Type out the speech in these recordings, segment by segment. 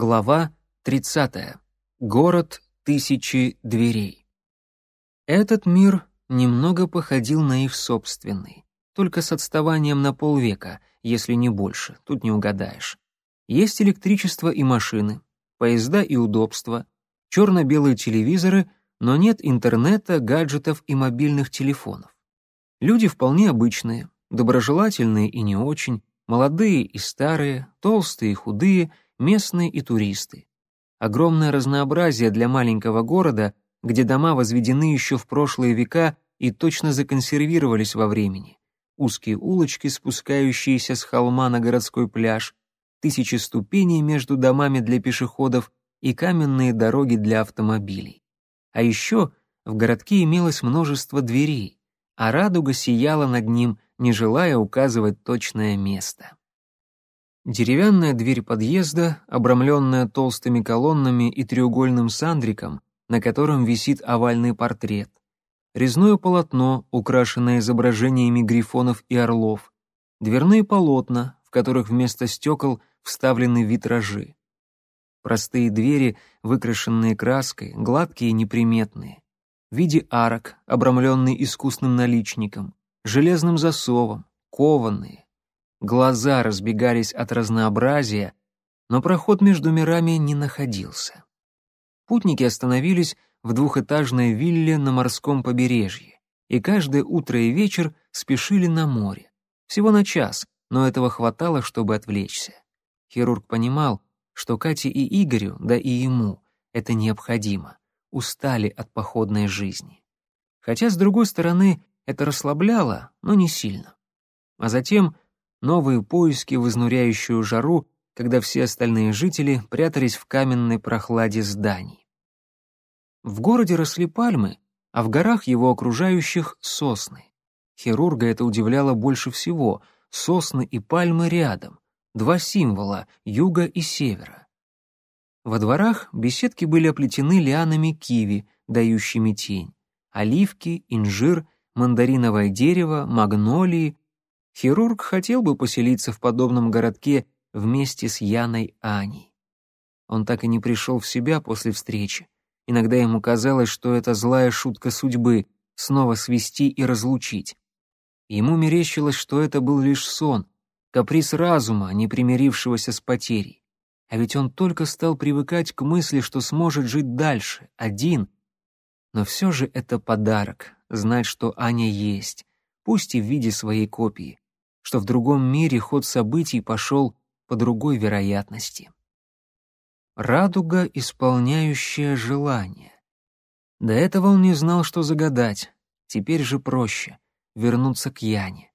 Глава 30. Город тысячи дверей. Этот мир немного походил на их собственный, только с отставанием на полвека, если не больше, тут не угадаешь. Есть электричество и машины, поезда и удобства, черно-белые телевизоры, но нет интернета, гаджетов и мобильных телефонов. Люди вполне обычные, доброжелательные и не очень, молодые и старые, толстые и худые — местные и туристы. Огромное разнообразие для маленького города, где дома возведены еще в прошлые века и точно законсервировались во времени. Узкие улочки, спускающиеся с холма на городской пляж, тысячи ступеней между домами для пешеходов и каменные дороги для автомобилей. А еще в городке имелось множество дверей, а радуга сияла над ним, не желая указывать точное место. Деревянная дверь подъезда, обрамленная толстыми колоннами и треугольным сандриком, на котором висит овальный портрет. Резное полотно, украшенное изображениями грифонов и орлов. Дверные полотна, в которых вместо стекол вставлены витражи. Простые двери, выкрашенные краской, гладкие и неприметные. В виде арок, обрамленные искусным наличником, железным засовом, кованые, Глаза разбегались от разнообразия, но проход между мирами не находился. Путники остановились в двухэтажной вилле на морском побережье, и каждое утро и вечер спешили на море. Всего на час, но этого хватало, чтобы отвлечься. Хирург понимал, что Кате и Игорю, да и ему, это необходимо, устали от походной жизни. Хотя, с другой стороны, это расслабляло, но не сильно. А затем новые поиски в изнуряющую жару, когда все остальные жители прятались в каменной прохладе зданий. В городе росли пальмы, а в горах его окружающих — сосны. Хирурга это удивляло больше всего — сосны и пальмы рядом, два символа — юга и севера. Во дворах беседки были оплетены лианами киви, дающими тень, оливки, инжир, мандариновое дерево, магнолии, Хирург хотел бы поселиться в подобном городке вместе с Яной Аней. Он так и не пришел в себя после встречи. Иногда ему казалось, что это злая шутка судьбы — снова свести и разлучить. Ему мерещилось, что это был лишь сон, каприз разума, не примирившегося с потерей. А ведь он только стал привыкать к мысли, что сможет жить дальше, один. Но все же это подарок — знать, что Аня есть, пусть и в виде своей копии что в другом мире ход событий пошел по другой вероятности. Радуга, исполняющая желание. До этого он не знал, что загадать. Теперь же проще — вернуться к Яне.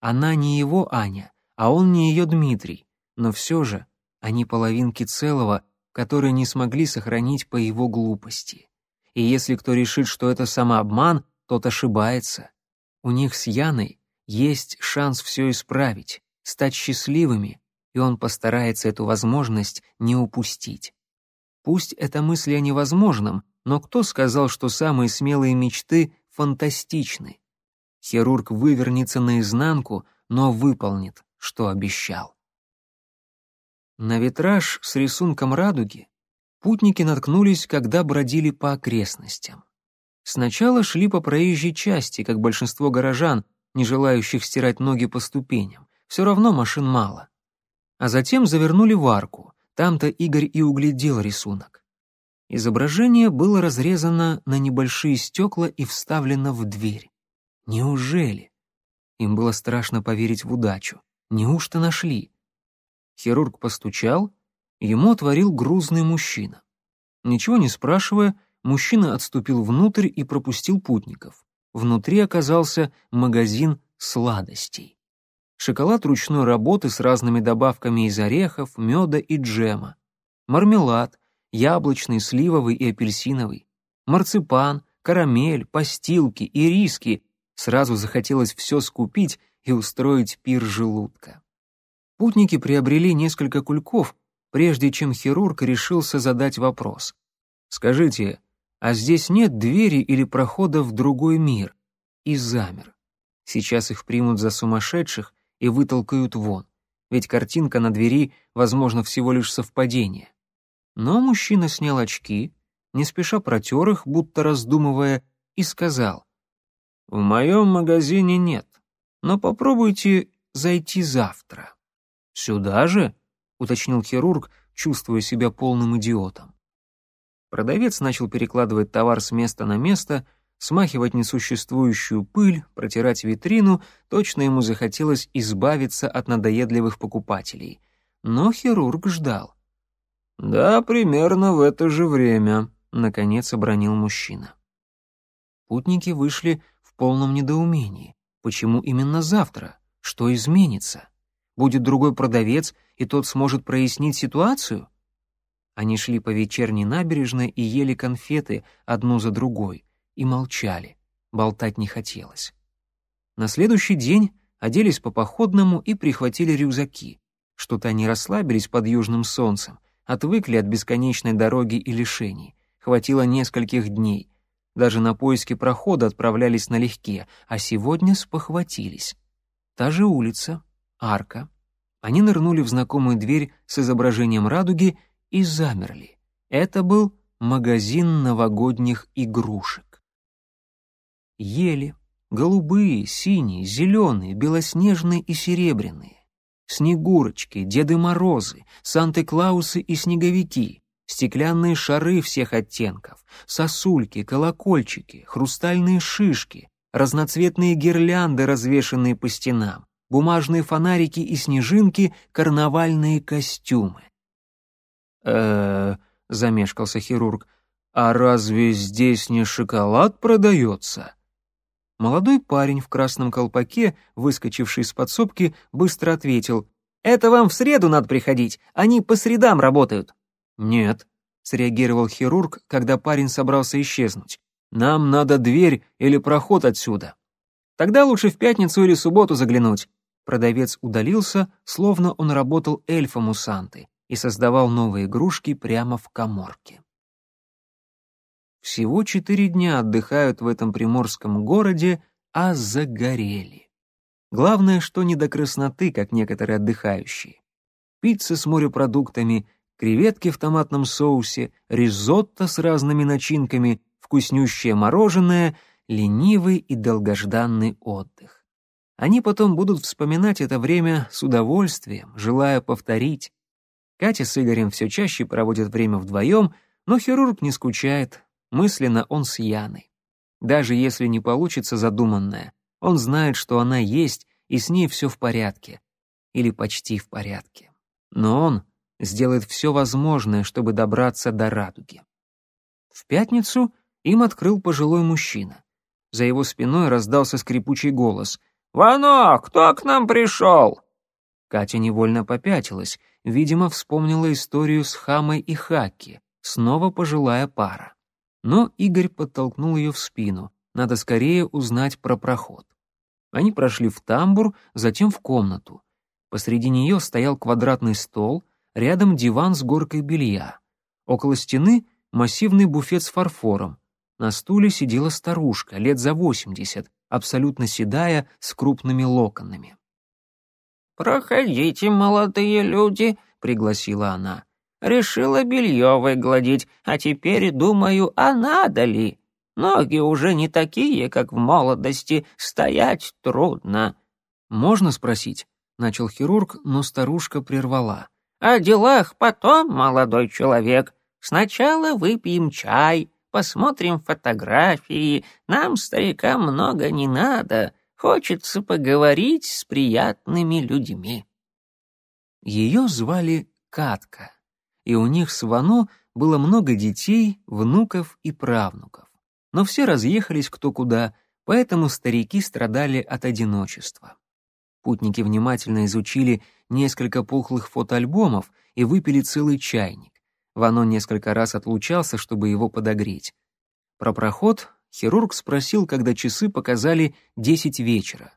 Она не его Аня, а он не ее Дмитрий, но все же они половинки целого, которые не смогли сохранить по его глупости. И если кто решит, что это самообман, тот ошибается. У них с Яной есть шанс все исправить, стать счастливыми, и он постарается эту возможность не упустить. Пусть это мысли о невозможном, но кто сказал, что самые смелые мечты фантастичны? Хирург вывернется наизнанку, но выполнит, что обещал. На витраж с рисунком радуги путники наткнулись, когда бродили по окрестностям. Сначала шли по проезжей части, как большинство горожан, не желающих стирать ноги по ступеням. Все равно машин мало. А затем завернули в арку. Там-то Игорь и углядел рисунок. Изображение было разрезано на небольшие стекла и вставлено в дверь. Неужели? Им было страшно поверить в удачу. Неужто нашли? Хирург постучал, ему отворил грузный мужчина. Ничего не спрашивая, мужчина отступил внутрь и пропустил путников. Внутри оказался магазин сладостей. Шоколад ручной работы с разными добавками из орехов, меда и джема. Мармелад, яблочный, сливовый и апельсиновый. Марципан, карамель, постилки, ириски. Сразу захотелось все скупить и устроить пир желудка. Путники приобрели несколько кульков, прежде чем хирург решился задать вопрос. «Скажите, а здесь нет двери или прохода в другой мир. И замер. Сейчас их примут за сумасшедших и вытолкают вон. Ведь картинка на двери, возможно, всего лишь совпадение. Но мужчина снял очки, не спеша протер их, будто раздумывая, и сказал, «В моем магазине нет, но попробуйте зайти завтра». «Сюда же?» — уточнил хирург, чувствуя себя полным идиотом. Продавец начал перекладывать товар с места на место, смахивать несуществующую пыль, протирать витрину, точно ему захотелось избавиться от надоедливых покупателей. Но хирург ждал. «Да, примерно в это же время», — наконец обронил мужчина. Путники вышли в полном недоумении. Почему именно завтра? Что изменится? Будет другой продавец, и тот сможет прояснить ситуацию? Они шли по вечерней набережной и ели конфеты одну за другой, и молчали, болтать не хотелось. На следующий день оделись по походному и прихватили рюкзаки. Что-то они расслабились под южным солнцем, отвыкли от бесконечной дороги и лишений. Хватило нескольких дней. Даже на поиски прохода отправлялись налегке, а сегодня спохватились. Та же улица, арка. Они нырнули в знакомую дверь с изображением радуги и замерли. Это был магазин новогодних игрушек. Ели, голубые, синие, зеленые, белоснежные и серебряные. Снегурочки, Деды Морозы, Санты-Клаусы и снеговики, стеклянные шары всех оттенков, сосульки, колокольчики, хрустальные шишки, разноцветные гирлянды, развешанные по стенам, бумажные фонарики и снежинки, карнавальные костюмы э замешкался хирург. «А разве здесь не шоколад продается?» Молодой парень в красном колпаке, выскочивший из подсобки, быстро ответил. «Это вам в среду надо приходить, они по средам работают». «Нет», — среагировал хирург, когда парень собрался исчезнуть. «Нам надо дверь или проход отсюда». «Тогда лучше в пятницу или субботу заглянуть». Продавец удалился, словно он работал эльфом у Санты и создавал новые игрушки прямо в коморке. Всего четыре дня отдыхают в этом приморском городе, а загорели. Главное, что не до красноты, как некоторые отдыхающие. Пицца с морепродуктами, креветки в томатном соусе, ризотто с разными начинками, вкуснющее мороженое, ленивый и долгожданный отдых. Они потом будут вспоминать это время с удовольствием, желая повторить. Катя с Игорем все чаще проводят время вдвоем, но хирург не скучает, мысленно он с Яной. Даже если не получится задуманное, он знает, что она есть, и с ней все в порядке. Или почти в порядке. Но он сделает все возможное, чтобы добраться до радуги. В пятницу им открыл пожилой мужчина. За его спиной раздался скрипучий голос. «Вано, кто к нам пришел?» Катя невольно попятилась, видимо, вспомнила историю с Хамой и Хаки, снова пожилая пара. Но Игорь подтолкнул ее в спину, надо скорее узнать про проход. Они прошли в тамбур, затем в комнату. Посреди нее стоял квадратный стол, рядом диван с горкой белья. Около стены массивный буфет с фарфором. На стуле сидела старушка, лет за восемьдесят, абсолютно седая, с крупными локонами. «Проходите, молодые люди», — пригласила она. «Решила белье выгладить, а теперь думаю, а надо ли? Ноги уже не такие, как в молодости, стоять трудно». «Можно спросить?» — начал хирург, но старушка прервала. «О делах потом, молодой человек. Сначала выпьем чай, посмотрим фотографии. Нам, старикам, много не надо. Хочется поговорить с приятными людьми. Ее звали Катка, и у них с Вано было много детей, внуков и правнуков. Но все разъехались кто куда, поэтому старики страдали от одиночества. Путники внимательно изучили несколько пухлых фотоальбомов и выпили целый чайник. Вано несколько раз отлучался, чтобы его подогреть. Про проход Хирург спросил, когда часы показали десять вечера.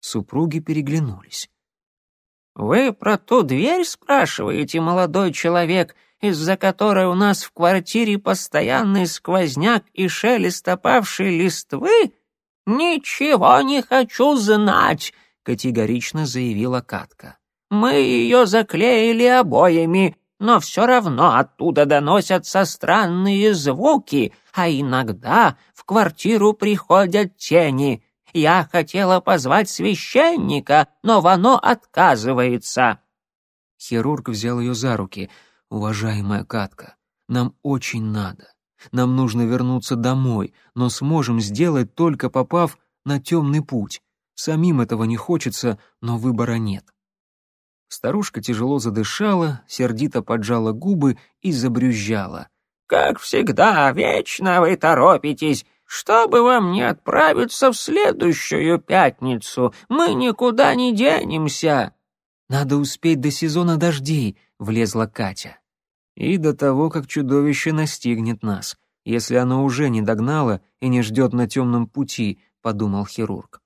Супруги переглянулись. «Вы про ту дверь спрашиваете, молодой человек, из-за которой у нас в квартире постоянный сквозняк и шелест опавшей листвы? Ничего не хочу знать!» — категорично заявила Катка. «Мы ее заклеили обоями, но все равно оттуда доносятся странные звуки, а иногда в квартиру приходят тени. Я хотела позвать священника, но Вано отказывается». Хирург взял ее за руки. «Уважаемая Катка, нам очень надо. Нам нужно вернуться домой, но сможем сделать только попав на темный путь. Самим этого не хочется, но выбора нет». Старушка тяжело задышала, сердито поджала губы и забрюзжала. «Как всегда, вечно вы торопитесь. Чтобы вам не отправиться в следующую пятницу, мы никуда не денемся». «Надо успеть до сезона дождей», — влезла Катя. «И до того, как чудовище настигнет нас, если оно уже не догнало и не ждет на темном пути», — подумал хирург.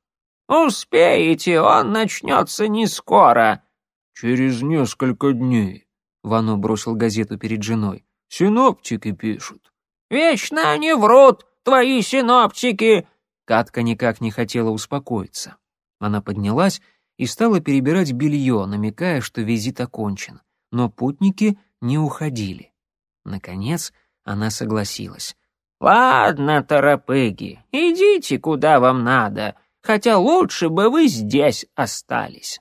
«Успеете, он начнется не скоро», «Через несколько дней», — Вано бросил газету перед женой. «Синоптики пишут». «Вечно они врут, твои синоптики!» Катка никак не хотела успокоиться. Она поднялась и стала перебирать белье, намекая, что визит окончен. Но путники не уходили. Наконец она согласилась. «Ладно, торопыги, идите куда вам надо, хотя лучше бы вы здесь остались».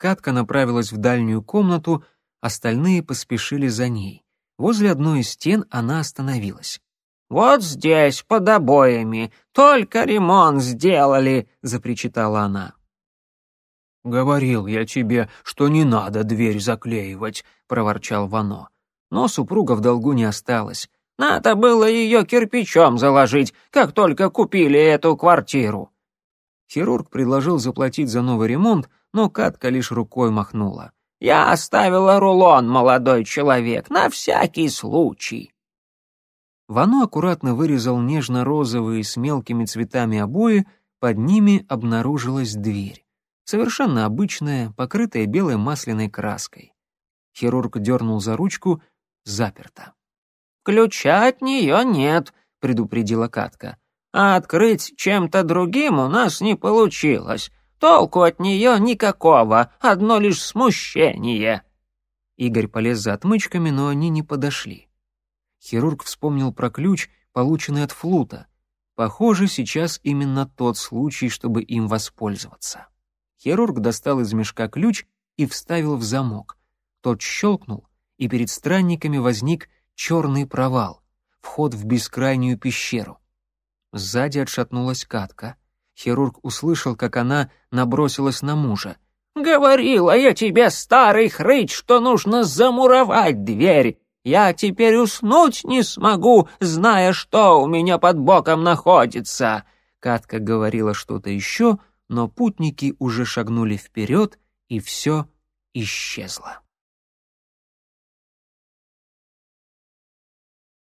Катка направилась в дальнюю комнату, остальные поспешили за ней. Возле одной из стен она остановилась. «Вот здесь, под обоями, только ремонт сделали», — запричитала она. «Говорил я тебе, что не надо дверь заклеивать», — проворчал Вано. Но супруга в долгу не осталась. «Надо было ее кирпичом заложить, как только купили эту квартиру». Хирург предложил заплатить за новый ремонт, но Катка лишь рукой махнула. «Я оставила рулон, молодой человек, на всякий случай». Вано аккуратно вырезал нежно-розовые с мелкими цветами обои, под ними обнаружилась дверь. Совершенно обычная, покрытая белой масляной краской. Хирург дернул за ручку, заперто. «Ключа от нее нет», — предупредила Катка. «А открыть чем-то другим у нас не получилось. Толку от нее никакого, одно лишь смущение». Игорь полез за отмычками, но они не подошли. Хирург вспомнил про ключ, полученный от флута. Похоже, сейчас именно тот случай, чтобы им воспользоваться. Хирург достал из мешка ключ и вставил в замок. Тот щелкнул, и перед странниками возник черный провал, вход в бескрайнюю пещеру. Сзади отшатнулась катка. Хирург услышал, как она набросилась на мужа. «Говорила я тебе, старый хрыч, что нужно замуровать дверь. Я теперь уснуть не смогу, зная, что у меня под боком находится». Катка говорила что-то еще, но путники уже шагнули вперед, и все исчезло.